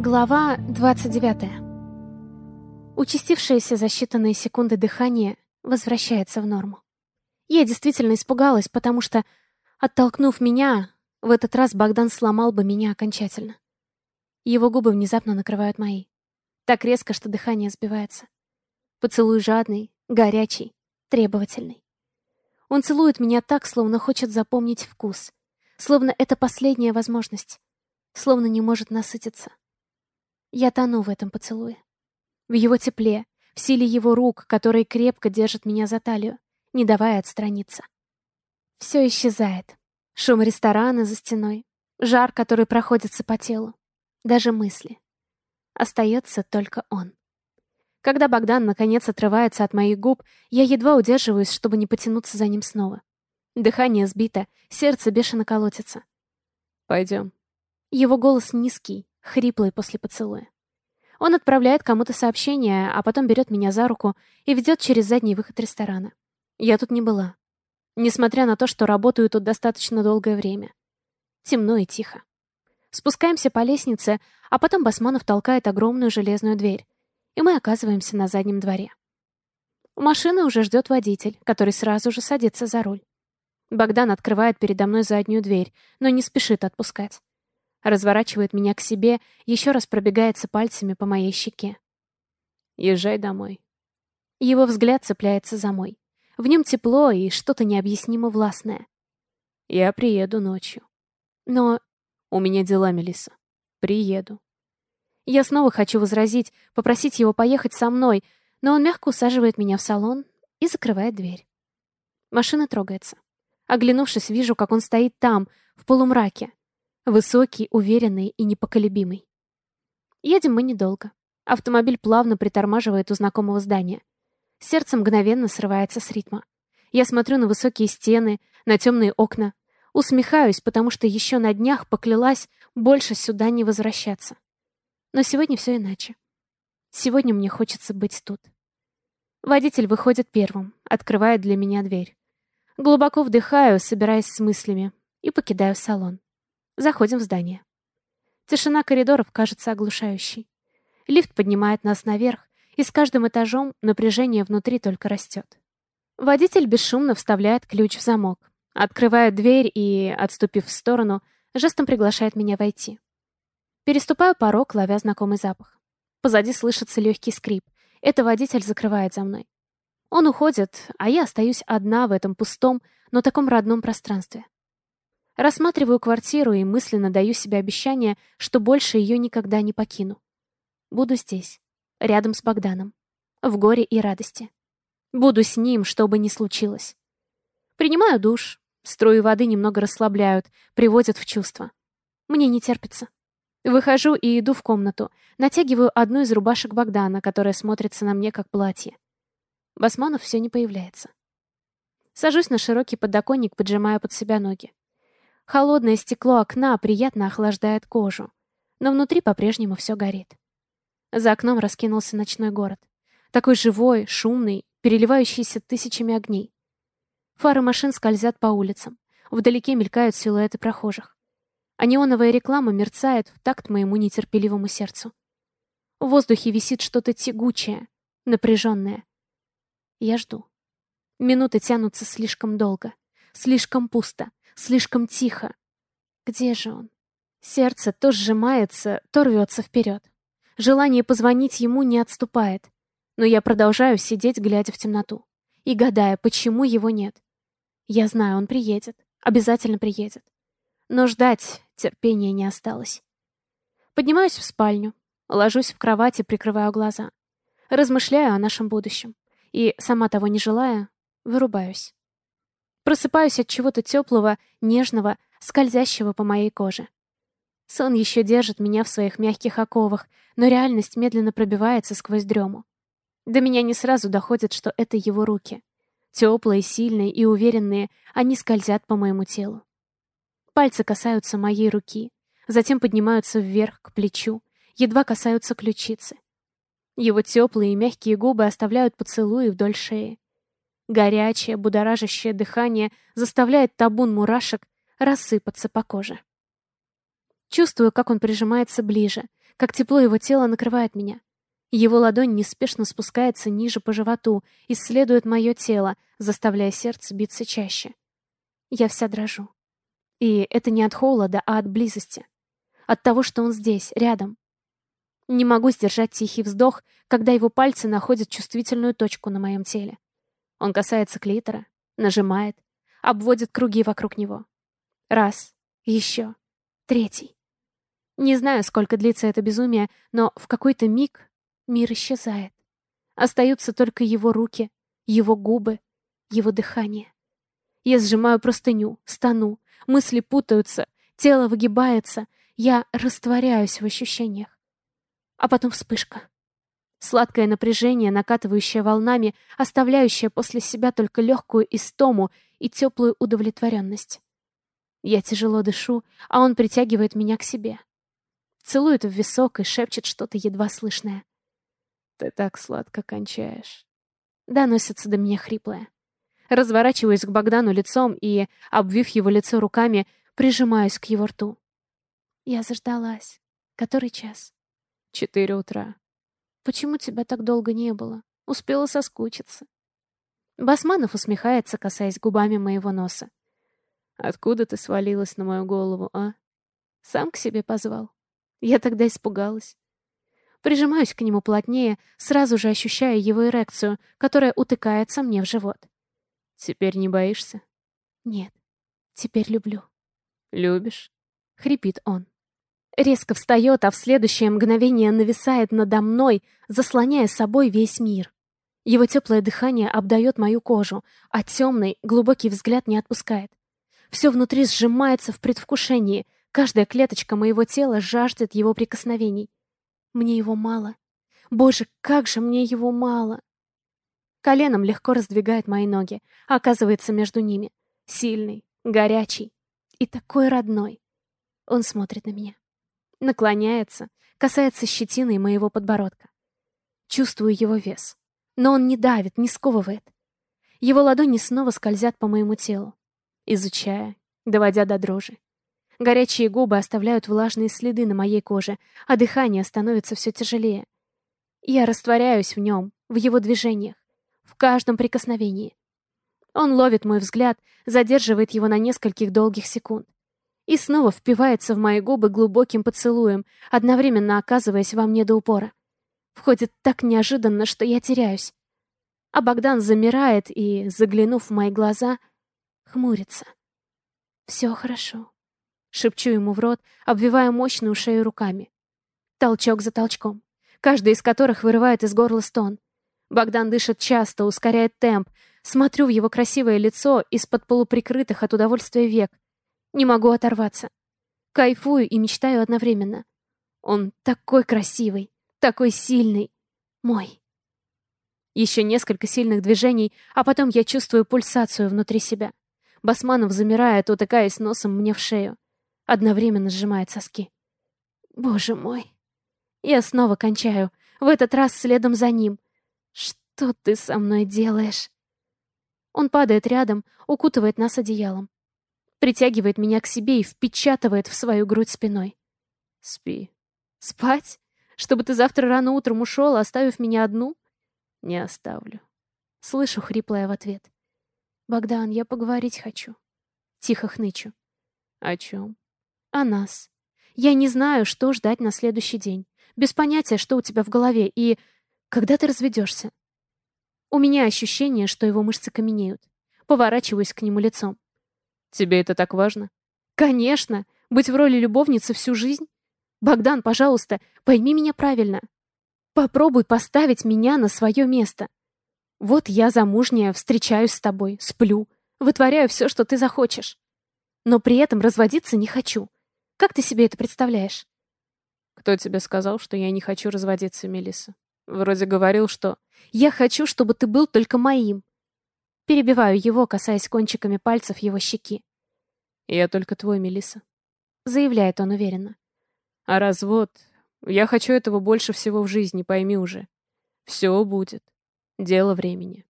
Глава 29. Участившееся за считанные секунды дыхание возвращается в норму. Я действительно испугалась, потому что, оттолкнув меня, в этот раз Богдан сломал бы меня окончательно. Его губы внезапно накрывают мои. Так резко, что дыхание сбивается. Поцелуй жадный, горячий, требовательный. Он целует меня так, словно хочет запомнить вкус. Словно это последняя возможность. Словно не может насытиться. Я тону в этом поцелуе. В его тепле, в силе его рук, которые крепко держат меня за талию, не давая отстраниться. Все исчезает. Шум ресторана за стеной, жар, который проходится по телу, даже мысли. Остается только он. Когда Богдан наконец отрывается от моих губ, я едва удерживаюсь, чтобы не потянуться за ним снова. Дыхание сбито, сердце бешено колотится. «Пойдем». Его голос низкий, хриплый после поцелуя. Он отправляет кому-то сообщение, а потом берет меня за руку и ведет через задний выход ресторана. Я тут не была. Несмотря на то, что работаю тут достаточно долгое время. Темно и тихо. Спускаемся по лестнице, а потом Басманов толкает огромную железную дверь, и мы оказываемся на заднем дворе. У машины уже ждет водитель, который сразу же садится за руль. Богдан открывает передо мной заднюю дверь, но не спешит отпускать. Разворачивает меня к себе, еще раз пробегается пальцами по моей щеке. «Езжай домой». Его взгляд цепляется за мой. В нем тепло и что-то необъяснимо властное. «Я приеду ночью». «Но...» «У меня дела, Мелисса. Приеду». Я снова хочу возразить, попросить его поехать со мной, но он мягко усаживает меня в салон и закрывает дверь. Машина трогается. Оглянувшись, вижу, как он стоит там, в полумраке, Высокий, уверенный и непоколебимый. Едем мы недолго. Автомобиль плавно притормаживает у знакомого здания. Сердце мгновенно срывается с ритма. Я смотрю на высокие стены, на темные окна. Усмехаюсь, потому что еще на днях поклялась больше сюда не возвращаться. Но сегодня все иначе. Сегодня мне хочется быть тут. Водитель выходит первым, открывает для меня дверь. Глубоко вдыхаю, собираясь с мыслями, и покидаю салон. Заходим в здание. Тишина коридоров кажется оглушающей. Лифт поднимает нас наверх, и с каждым этажом напряжение внутри только растет. Водитель бесшумно вставляет ключ в замок, открывает дверь и, отступив в сторону, жестом приглашает меня войти. Переступаю порог, ловя знакомый запах. Позади слышится легкий скрип. Это водитель закрывает за мной. Он уходит, а я остаюсь одна в этом пустом, но таком родном пространстве. Рассматриваю квартиру и мысленно даю себе обещание, что больше ее никогда не покину. Буду здесь, рядом с Богданом, в горе и радости. Буду с ним, что бы ни случилось. Принимаю душ, струи воды немного расслабляют, приводят в чувство. Мне не терпится. Выхожу и иду в комнату, натягиваю одну из рубашек Богдана, которая смотрится на мне как платье. Басманов все не появляется. Сажусь на широкий подоконник, поджимая под себя ноги. Холодное стекло окна приятно охлаждает кожу, но внутри по-прежнему все горит. За окном раскинулся ночной город. Такой живой, шумный, переливающийся тысячами огней. Фары машин скользят по улицам. Вдалеке мелькают силуэты прохожих. А неоновая реклама мерцает в такт моему нетерпеливому сердцу. В воздухе висит что-то тягучее, напряженное. Я жду. Минуты тянутся слишком долго, слишком пусто, Слишком тихо. Где же он? Сердце то сжимается, то рвется вперед. Желание позвонить ему не отступает. Но я продолжаю сидеть, глядя в темноту. И гадая, почему его нет. Я знаю, он приедет. Обязательно приедет. Но ждать терпения не осталось. Поднимаюсь в спальню, ложусь в кровати, прикрываю глаза. Размышляю о нашем будущем. И, сама того не желая, вырубаюсь. Просыпаюсь от чего-то теплого, нежного, скользящего по моей коже. Сон еще держит меня в своих мягких оковах, но реальность медленно пробивается сквозь дрему. До меня не сразу доходит, что это его руки. Теплые, сильные и уверенные, они скользят по моему телу. Пальцы касаются моей руки, затем поднимаются вверх, к плечу, едва касаются ключицы. Его теплые и мягкие губы оставляют поцелуи вдоль шеи. Горячее, будоражащее дыхание заставляет табун мурашек рассыпаться по коже. Чувствую, как он прижимается ближе, как тепло его тела накрывает меня. Его ладонь неспешно спускается ниже по животу, исследует мое тело, заставляя сердце биться чаще. Я вся дрожу. И это не от холода, а от близости. От того, что он здесь, рядом. Не могу сдержать тихий вздох, когда его пальцы находят чувствительную точку на моем теле. Он касается клитора, нажимает, обводит круги вокруг него. Раз, еще, третий. Не знаю, сколько длится это безумие, но в какой-то миг мир исчезает. Остаются только его руки, его губы, его дыхание. Я сжимаю простыню, стану, мысли путаются, тело выгибается, я растворяюсь в ощущениях. А потом вспышка. Сладкое напряжение, накатывающее волнами, оставляющее после себя только легкую истому и теплую удовлетворенность. Я тяжело дышу, а он притягивает меня к себе. Целует в висок и шепчет что-то едва слышное. «Ты так сладко кончаешь». Доносится до меня хриплое. Разворачиваюсь к Богдану лицом и, обвив его лицо руками, прижимаюсь к его рту. Я заждалась. Который час? Четыре утра. Почему тебя так долго не было? Успела соскучиться. Басманов усмехается, касаясь губами моего носа. Откуда ты свалилась на мою голову, а? Сам к себе позвал. Я тогда испугалась. Прижимаюсь к нему плотнее, сразу же ощущая его эрекцию, которая утыкается мне в живот. Теперь не боишься? Нет. Теперь люблю. Любишь? Хрипит он. Резко встает, а в следующее мгновение нависает надо мной, заслоняя собой весь мир. Его теплое дыхание обдает мою кожу, а темный, глубокий взгляд не отпускает. Все внутри сжимается в предвкушении, каждая клеточка моего тела жаждет его прикосновений. Мне его мало. Боже, как же мне его мало! Коленом легко раздвигает мои ноги, а оказывается между ними. Сильный, горячий и такой родной. Он смотрит на меня наклоняется, касается щетины моего подбородка. Чувствую его вес. Но он не давит, не сковывает. Его ладони снова скользят по моему телу, изучая, доводя до дрожи. Горячие губы оставляют влажные следы на моей коже, а дыхание становится все тяжелее. Я растворяюсь в нем, в его движениях, в каждом прикосновении. Он ловит мой взгляд, задерживает его на нескольких долгих секунд и снова впивается в мои губы глубоким поцелуем, одновременно оказываясь во мне до упора. Входит так неожиданно, что я теряюсь. А Богдан замирает и, заглянув в мои глаза, хмурится. «Все хорошо», — шепчу ему в рот, обвивая мощную шею руками. Толчок за толчком, каждый из которых вырывает из горла стон. Богдан дышит часто, ускоряет темп. Смотрю в его красивое лицо из-под полуприкрытых от удовольствия век — не могу оторваться. Кайфую и мечтаю одновременно. Он такой красивый, такой сильный. Мой. Еще несколько сильных движений, а потом я чувствую пульсацию внутри себя. Басманов замирает, утыкаясь носом мне в шею. Одновременно сжимает соски. Боже мой. Я снова кончаю. В этот раз следом за ним. Что ты со мной делаешь? Он падает рядом, укутывает нас одеялом притягивает меня к себе и впечатывает в свою грудь спиной. Спи. Спать? Чтобы ты завтра рано утром ушел, оставив меня одну? Не оставлю. Слышу хриплое в ответ. Богдан, я поговорить хочу. Тихо хнычу. О чем? О нас. Я не знаю, что ждать на следующий день. Без понятия, что у тебя в голове, и когда ты разведешься. У меня ощущение, что его мышцы каменеют. Поворачиваюсь к нему лицом. Тебе это так важно? Конечно! Быть в роли любовницы всю жизнь? Богдан, пожалуйста, пойми меня правильно. Попробуй поставить меня на свое место. Вот я замужняя, встречаюсь с тобой, сплю, вытворяю все, что ты захочешь. Но при этом разводиться не хочу. Как ты себе это представляешь? Кто тебе сказал, что я не хочу разводиться, Мелисса? Вроде говорил, что... Я хочу, чтобы ты был только моим. Перебиваю его, касаясь кончиками пальцев его щеки. «Я только твой, Мелиса, заявляет он уверенно. «А развод... Я хочу этого больше всего в жизни, пойми уже. Все будет. Дело времени».